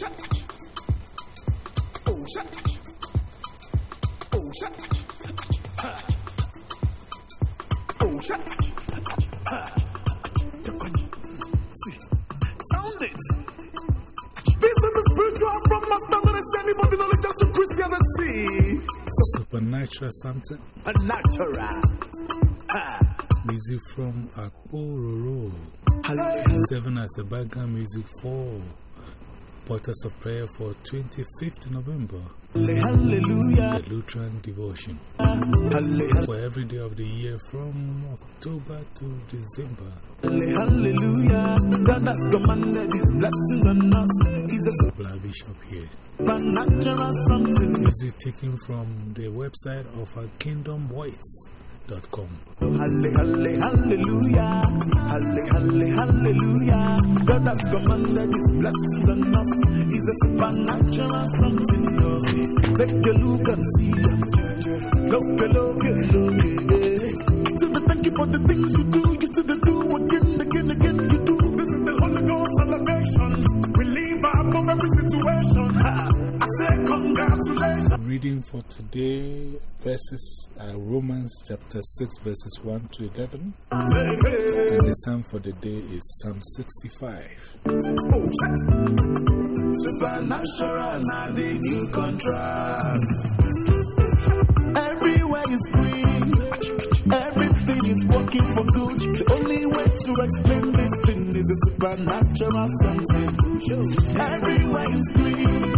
shut. Oh, shut. Oh, shut. Oh, shut. Sound it. This is the spiritual from Master that is anybody knowledge of to Christianity. Supernatural something. A natural. Ah. Music from Akpororo. Seven as the background music for Portals of Prayer for 25th November. Hallelujah. The Lutheran Devotion. Hallelujah. For every day of the year from October to December. Hallelujah. God has commanded his blessings on us. A Black Bishop here. Music taken from the website of our kingdomvoice.com. Halle, halle, hallelujah. Halle, halle, hallelujah. God has commanded his blessings on us. He's a supernatural something. Take a look and see. Look, look, look. Thank you for the things you do. You still do again, again, again. You do. This is the Holy Ghost celebration. We live above every situation. I say congratulations. Reading for today, verses uh, Romans chapter 6, verses 1 to 11. Hey, hey. And the psalm for the day is Psalm 65. Oh. Supernatural, contrast. Everywhere is green, everything is working for good. The only way to explain is a supernatural something. Everywhere is green,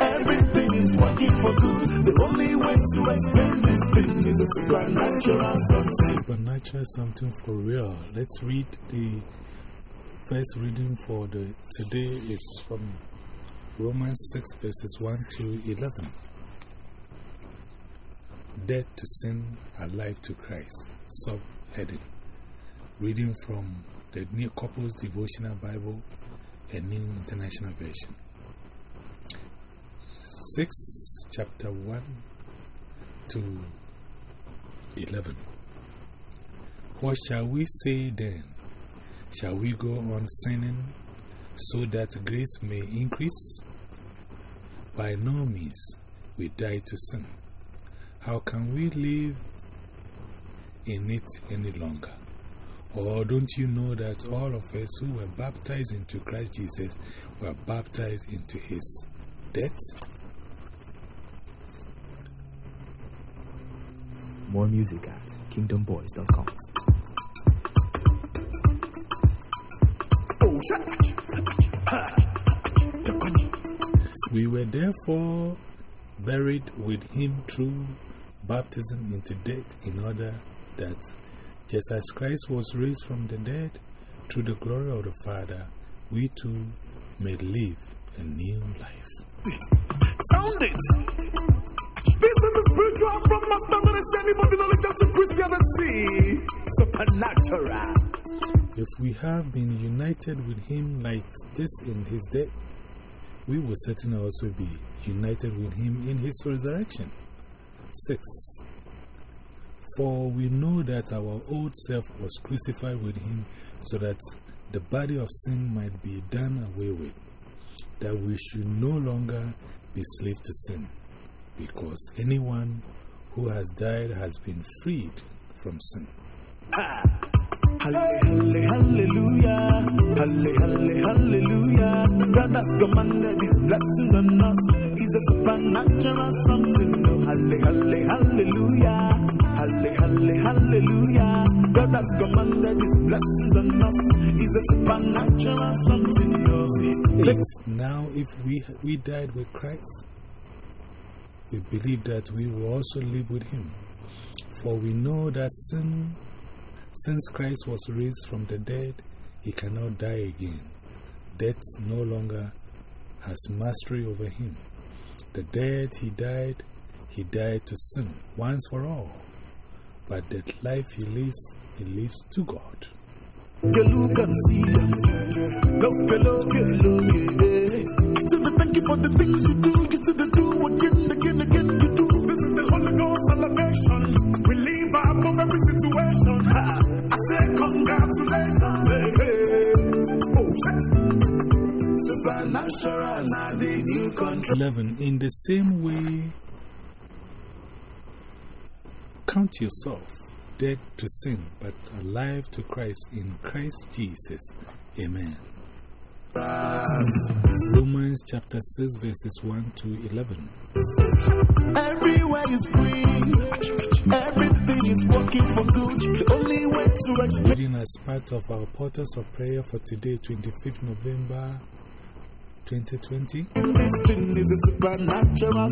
everything is working for good. The only way to explain this thing is a supernatural something. Supernatural something for real. Let's read the first reading for the today is from Romans 6, verses 1 to 11. Dead to sin, alive to Christ. Subheading. Reading from the New Couples Devotional Bible, a New International Version. 6, chapter 1 to 11. What shall we say then? Shall we go on sinning so that grace may increase? By no means, we die to sin. How can we live in it any longer? Or don't you know that all of us who were baptized into Christ Jesus were baptized into his death? More music at kingdomboys.com. We were therefore buried with him through baptism into death, in order that, just as Christ was raised from the dead through the glory of the Father, we too may live a new life. Sound it. This is the spiritual from Master that is anybody knowledge of to Christianity. Supernatural. If we have been united with him like this in his death, we will certainly also be united with him in his resurrection. 6. For we know that our old self was crucified with him so that the body of sin might be done away with, that we should no longer be slaves to sin, because anyone who has died has been freed from sin. Halle, halle, hallelujah. Halle, halle, hallelujah. God has commanded his blessings on us. He's a supernatural something. Oh, Halle, halle, hallelujah. Halle, halle, hallelujah. God has commanded his blessings on us. He's a supernatural something. Oh, Yes, now if we, we died with Christ, we believe that we will also live with him. For we know that sin, since Christ was raised from the dead, he cannot die again. Death no longer has mastery over him. The death he died, he died to sin once for all. But the life he lives, he lives to God. Thank you for the things you do. You do again, again, again. You do. This is the Holy Ghost. We live above every situation. I say congratulations. Hey. Oh, shit. Supernatural, now the new control. 11. In the same way, count yourself dead to sin, but alive to Christ in Christ Jesus. Amen. Romans chapter 6, verses 1 to 11. Everywhere is green. Everything is working for good. The only way to explain Reading as part of our portals of prayer for today, 25th November 2020. this thing is a supernatural.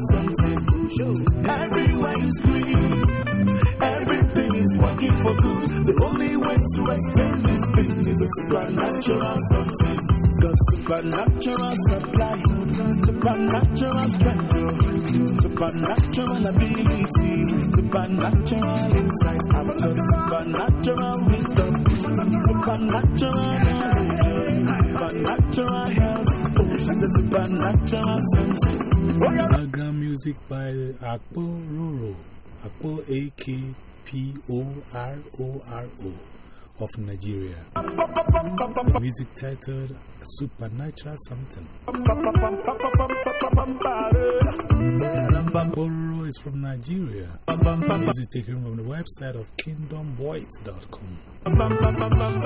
Everything is working for good. The only way to explain this is a. God's supernatural supernatural supernatural ability, supernatural insight, supernatural wisdom, supernatural supernatural Background music by Akpo Roro, Akpo A K P O R O R O of Nigeria. Music titled Supernatural Something. Bororo is from Nigeria. Music taken from the website of kingdomboys.com.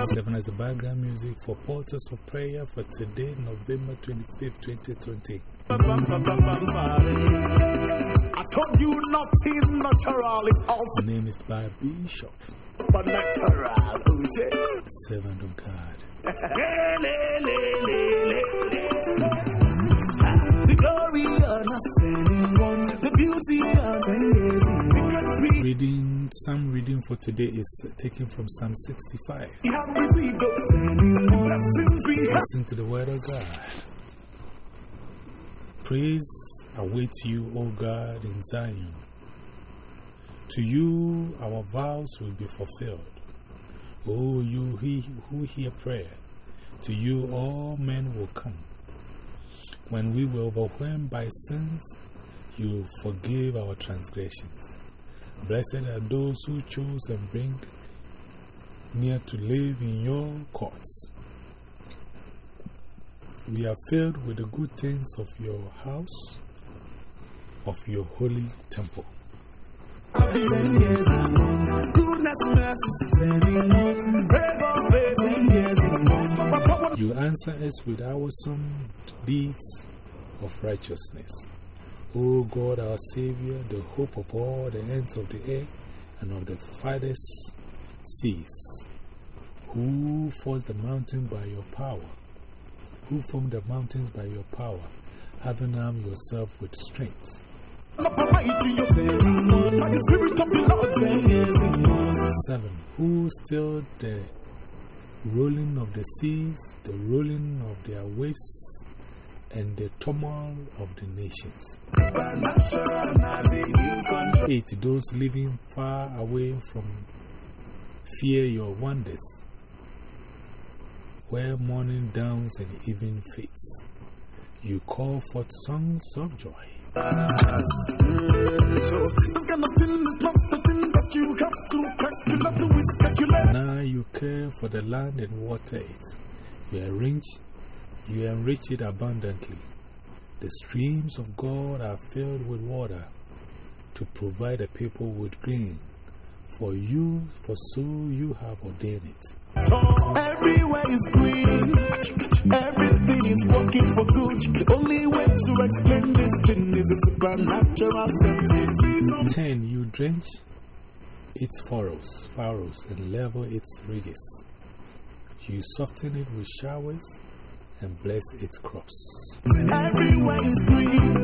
Seven as the background music for Portals of Prayer for today, November 25th, 2020. I told you nothing natural is all The name is by Bishop, Oh, shit. Servant of God. The glory of the beauty of. Reading, some reading for today is taken from Psalm 65. We have received the blessings we have. Listen to the word of God. Praise awaits you, O God, in Zion. To you, our vows will be fulfilled. O you he, who hear prayer, to you all men will come. When we were overwhelmed by sins, you forgive our transgressions. Blessed are those who choose and bring near to live in your courts. We are filled with the good things of your house, of your holy temple. You answer us with awesome deeds of righteousness. O God, our Savior, the hope of all the ends of the earth and of the farthest seas, who forced the mountain by your power, who formed the mountains by your power, having armed yourself with strength. 7. Who stilled the rolling of the seas, the rolling of their waves, and the turmoil of the nations. 8. Those living far away from fear your wonders, where morning dawns and evening fades. You call forth songs of joy. Now you care for the land and water it. You enrich, you enrich it abundantly. The streams of God are filled with water to provide the people with grain. For you, for so you have ordained it. Everywhere is green. Everything is working for good. The only way to explain this thing is a supernatural something. 10. You drench its furrows, furrows and level its ridges. You soften it with showers and bless its crops. Everywhere is green.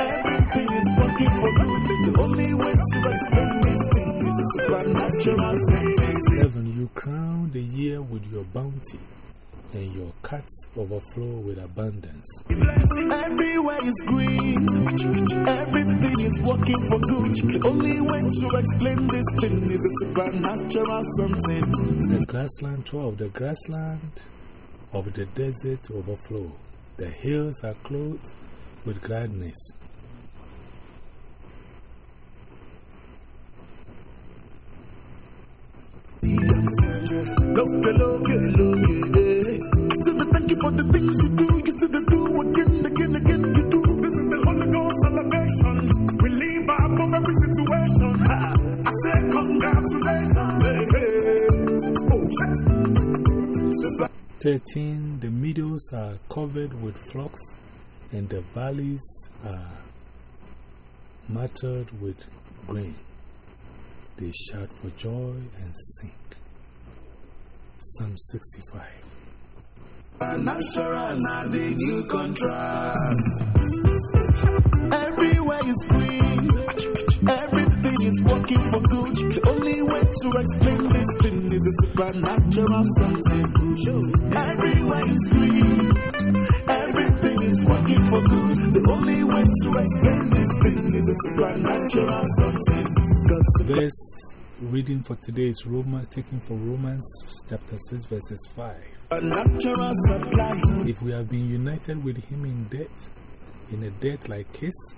Everything is working for good. The only way to explain 11. You crown the year with your bounty, and your cuts overflow with abundance. Everywhere is green. Everything is working for good. The only way to explain this thing is a supernatural something. The grassland 12. The grassland of the desert overflow. The hills are clothed with gladness. 13 The meadows are covered with flocks, and the valleys are matted with grain. They shout for joy and sing. Psalm 65. Natural now the new contrast. Everywhere is green. Everything is working for good. The only way to explain this a supernatural something. Everywhere is green. Everything is working for good. The only way to explain this thing is a supernatural something. Verse reading for today is Romans, taken from Romans chapter 6, verses 5. supernatural supply. If we have been united with him in death, in a death like his,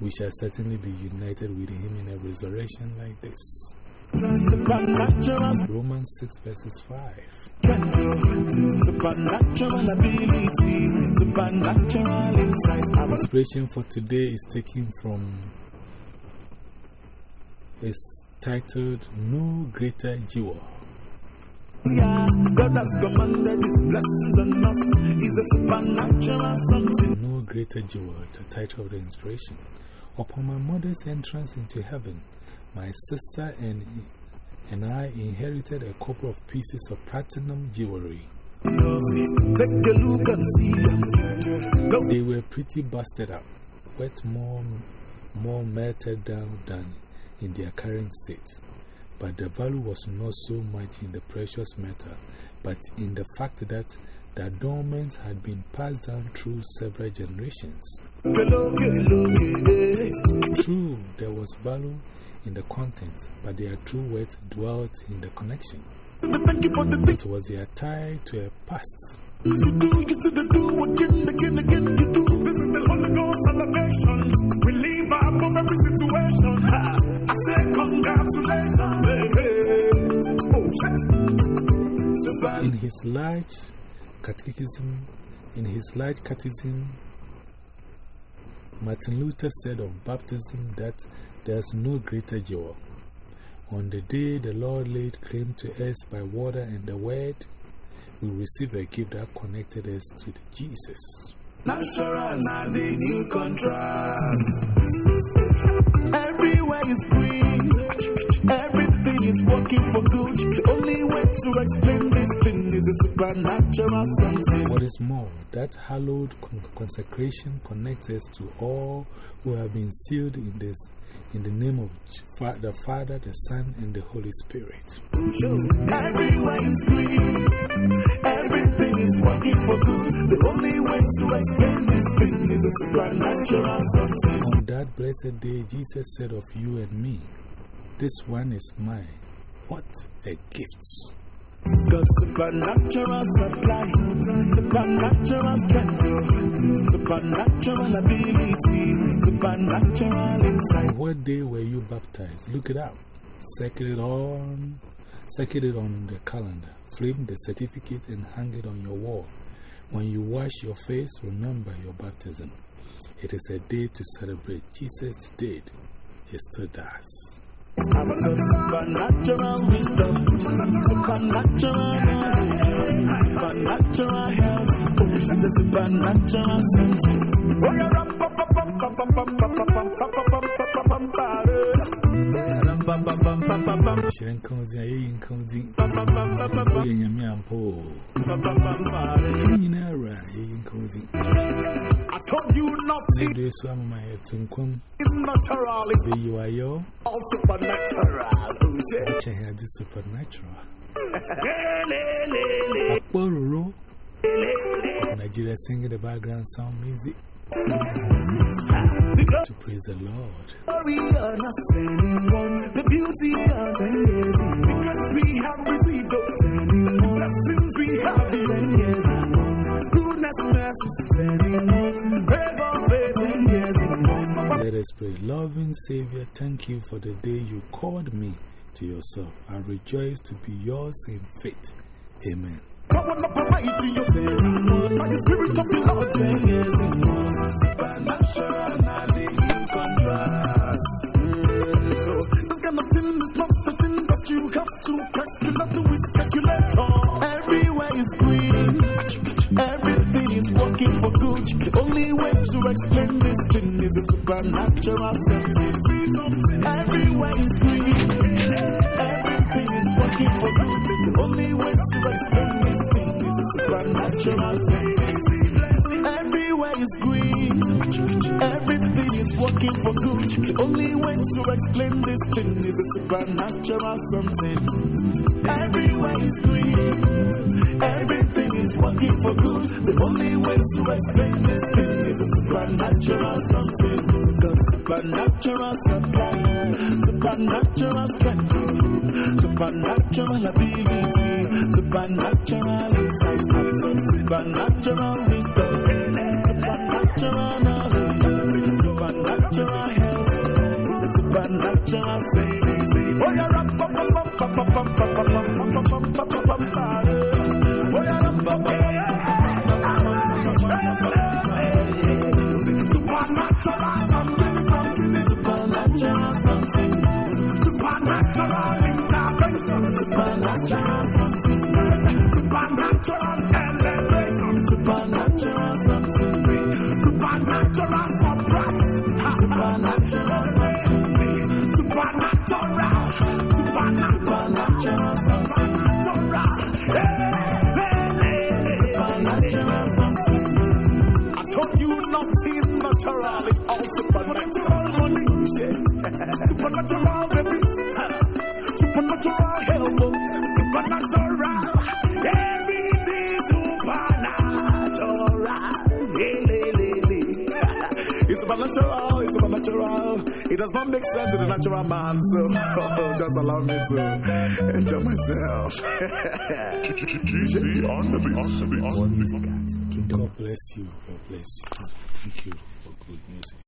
we shall certainly be united with him in a resurrection like this. Romans 6, verses 5. Supernatural ability, supernatural insight. Our Inspiration for today is taken from, it's titled No Greater Jewel. yeah, God has commanded a supernatural something. No Greater Jewel, the title of the inspiration. Upon my mother's entrance into heaven, my sister and, and I inherited a couple of pieces of platinum jewelry. They were pretty busted up, wet more, more melted down than in their current state. But the value was not so much in the precious metal, but in the fact that the adornments had been passed down through several generations. True, there was value in the content, but their true worth dwelt in the connection. It was their tie to a past. In his large catechism, in his large catechism, Martin Luther said of baptism that there's no greater joy. On the day the Lord laid claim to us by water and the word, we received a gift that connected us to Jesus. Natural, now the new contrast. Everywhere is green. Everything is working for good. The only way to explain this thing is a supernatural something. What is more, that hallowed con consecration connects us to all who have been sealed in this. In the name of the Father, the Son, and the Holy Spirit. Everywhere is green. Everything is working for good. The only way to explain this thing is a supernatural something. On that blessed day, Jesus said of you and me, This one is mine. What a gift! God's supernatural supply, supernatural supernatural ability, supernatural insight. What day were you baptized? Look it up. Circle it on, circle it on the calendar. Frame the certificate and hang it on your wall. When you wash your face, remember your baptism. It is a day to celebrate. Jesus did. He still does. I've got supernatural wisdom, supernatural knowledge, supernatural health, oh, she's a supernatural something. Oh, yeah, I told you nothing. to you are all supernatural. Which I had the supernatural. Nigeria singing the background sound music. To praise the Lord. Pray. Loving Savior, thank you for the day you called me to yourself. I rejoice to be yours in faith. Amen. Supernatural something. Everywhere is green. Everything is working for good. The only way to explain this thing is supernatural something. Everywhere is green. Everything is working for good. The only way to explain this thing is a supernatural something. Everywhere is green. Everything is working for good. The only way to explain this thing is a supernatural something. The supernatural supply, supernatural strength, supernatural ability, supernatural insight, supernatural wisdom, supernatural knowledge, supernatural health, supernatural saving. Oh, yeah, Told you natural is all supernatural money. Supernatural supernatural help, supernatural, everything supernatural. It's supernatural, it's supernatural. It does not make sense to the natural man, so just allow me to enjoy myself. GG on the beat, on the beat, More music at God bless you. God bless you. Thank you for good music.